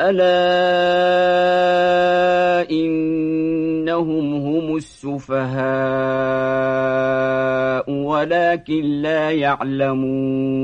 ألا إنهم هم السفهاء ولكن لا يعلمون.